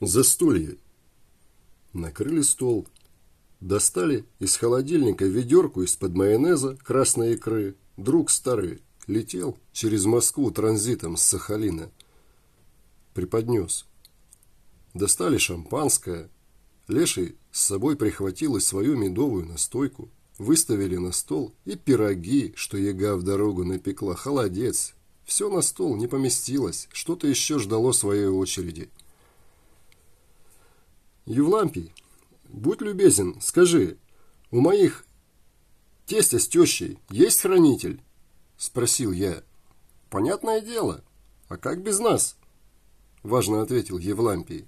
Застолье. Накрыли стол. Достали из холодильника ведерку из-под майонеза красной икры. Друг старый летел через Москву транзитом с Сахалина. Преподнес. Достали шампанское. Леший с собой прихватил и свою медовую настойку. Выставили на стол и пироги, что яга в дорогу напекла. Холодец. Все на стол не поместилось. Что-то еще ждало своей очереди. Евлампий, будь любезен, скажи, у моих тестя с тещей есть хранитель? Спросил я. Понятное дело. А как без нас? Важно ответил Евлампий.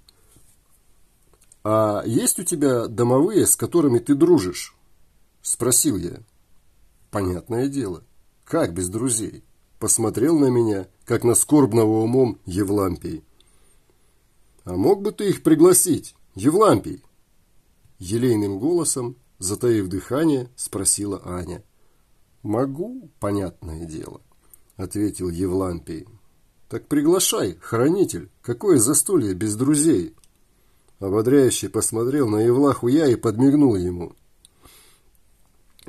А есть у тебя домовые, с которыми ты дружишь? Спросил я. Понятное дело. Как без друзей? Посмотрел на меня, как на скорбного умом Евлампий. А мог бы ты их пригласить? «Евлампий!» Елейным голосом, затаив дыхание, спросила Аня. «Могу, понятное дело», — ответил Евлампий. «Так приглашай, хранитель, какое застолье без друзей?» Ободряюще посмотрел на Евлаху я и подмигнул ему.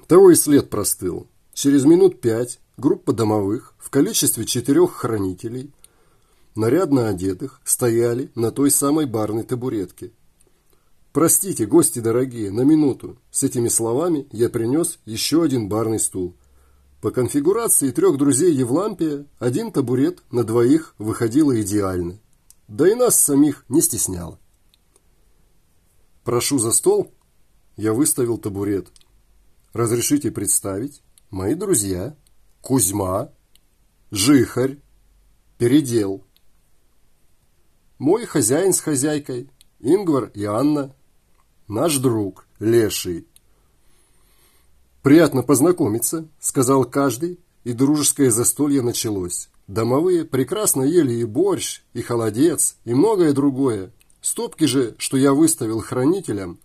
Того и след простыл. Через минут пять группа домовых в количестве четырех хранителей, нарядно одетых, стояли на той самой барной табуретке, «Простите, гости дорогие, на минуту». С этими словами я принес еще один барный стул. По конфигурации трех друзей Евлампия один табурет на двоих выходило идеально. Да и нас самих не стесняло. «Прошу за стол». Я выставил табурет. «Разрешите представить? Мои друзья. Кузьма, Жихарь, Передел. Мой хозяин с хозяйкой, Ингвар и Анна, наш друг, Леший. «Приятно познакомиться», — сказал каждый, и дружеское застолье началось. Домовые прекрасно ели и борщ, и холодец, и многое другое. Стопки же, что я выставил хранителям,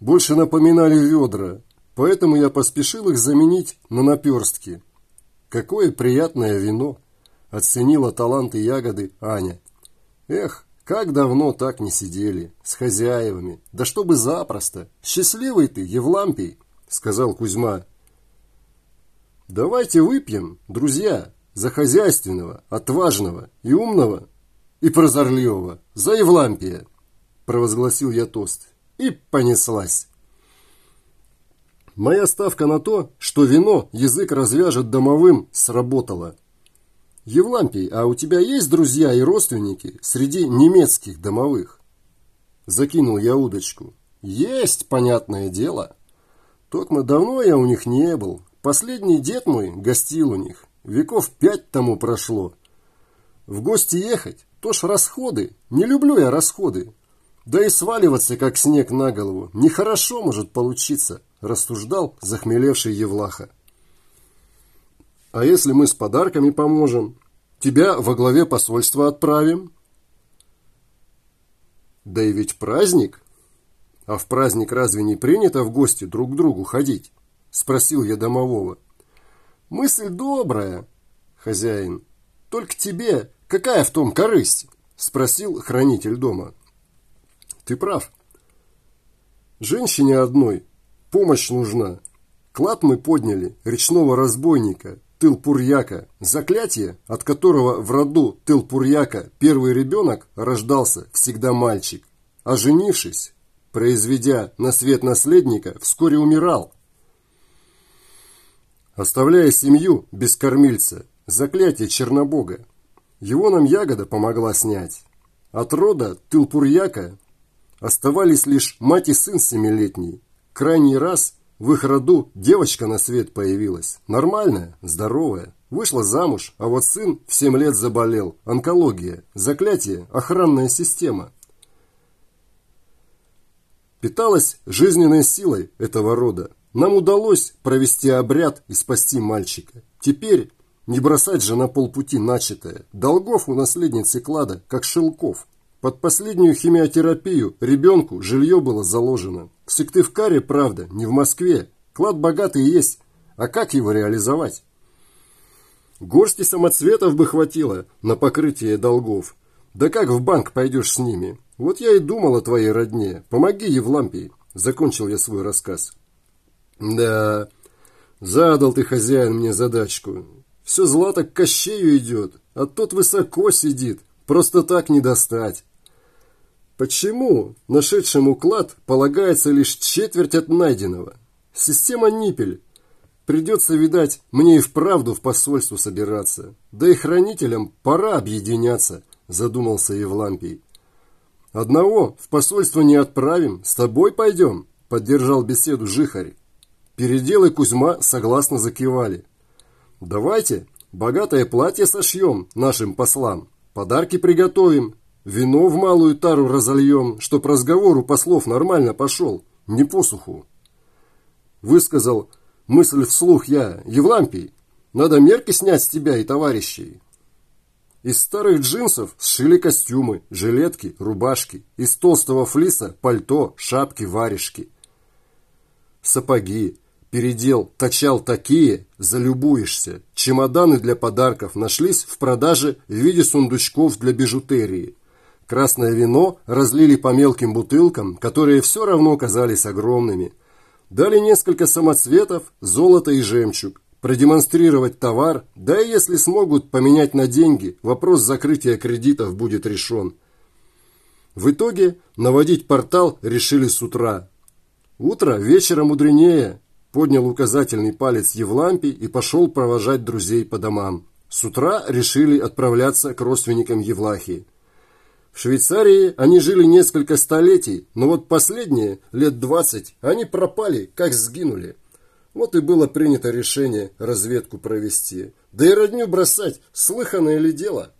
больше напоминали ведра, поэтому я поспешил их заменить на наперстки. Какое приятное вино! Оценила таланты ягоды Аня. Эх, как давно так не сидели, с хозяевами, да чтобы запросто. Счастливый ты, Евлампий, сказал Кузьма. Давайте выпьем, друзья, за хозяйственного, отважного и умного и прозорливого, за Евлампия, провозгласил я тост. И понеслась. Моя ставка на то, что вино язык развяжет домовым, сработала. «Евлампий, а у тебя есть друзья и родственники среди немецких домовых?» Закинул я удочку. «Есть, понятное дело. Токмо давно я у них не был. Последний дед мой гостил у них. Веков пять тому прошло. В гости ехать, то ж расходы. Не люблю я расходы. Да и сваливаться, как снег на голову, нехорошо может получиться», рассуждал захмелевший Евлаха. А если мы с подарками поможем? Тебя во главе посольства отправим? Да и ведь праздник. А в праздник разве не принято в гости друг к другу ходить? Спросил я домового. Мысль добрая, хозяин. Только тебе какая в том корысть? Спросил хранитель дома. Ты прав. Женщине одной помощь нужна. Клад мы подняли, речного разбойника, Тылпурьяка, заклятие, от которого в роду Тылпурьяка первый ребенок рождался всегда мальчик, а женившись, произведя на свет наследника, вскоре умирал. Оставляя семью без кормильца, заклятие Чернобога, его нам ягода помогла снять. От рода Тылпурьяка оставались лишь мать и сын семилетний. Крайний раз в их роду девочка на свет появилась. Нормальная, здоровая. Вышла замуж, а вот сын в 7 лет заболел. Онкология, заклятие, охранная система. Питалась жизненной силой этого рода. Нам удалось провести обряд и спасти мальчика. Теперь не бросать же на полпути начатое. Долгов у наследницы клада, как шелков. Под последнюю химиотерапию ребенку жилье было заложено. В Сыктывкаре, правда, не в Москве. Клад богатый есть. А как его реализовать? Горсти самоцветов бы хватило на покрытие долгов. Да как в банк пойдешь с ними? Вот я и думал о твоей родне. Помоги, Евлампий. Закончил я свой рассказ. Да, задал ты, хозяин, мне задачку. Все злато к Кощею идет, а тот высоко сидит. Просто так не достать. Почему нашедшему клад полагается лишь четверть от найденного? Система Ниппель. Придется, видать, мне и вправду в посольство собираться. Да и хранителям пора объединяться, задумался Евлампий. Одного в посольство не отправим, с тобой пойдем, поддержал беседу Жихарь. Передел и Кузьма согласно закивали. Давайте богатое платье сошьем нашим послам, подарки приготовим, вино в малую тару разольем, чтоб разговор у послов нормально пошел, не посуху. Высказал мысль вслух я, Евлампий, надо мерки снять с тебя и товарищей. Из старых джинсов сшили костюмы, жилетки, рубашки. Из толстого флиса пальто, шапки, варежки. Сапоги. Передел точал такие, залюбуешься. Чемоданы для подарков нашлись в продаже в виде сундучков для бижутерии. Красное вино разлили по мелким бутылкам, которые все равно казались огромными. Дали несколько самоцветов, золото и жемчуг продемонстрировать товар, да и если смогут поменять на деньги, вопрос закрытия кредитов будет решен. В итоге наводить портал решили с утра. Утро вечера мудренее. Поднял указательный палец Евлампий и пошел провожать друзей по домам. С утра решили отправляться к родственникам Евлахии. Швейцарии они жили несколько столетий, но вот последние, лет двадцать, они пропали, как сгинули. Вот и было принято решение разведку провести. Да и родню бросать, слыханное ли дело?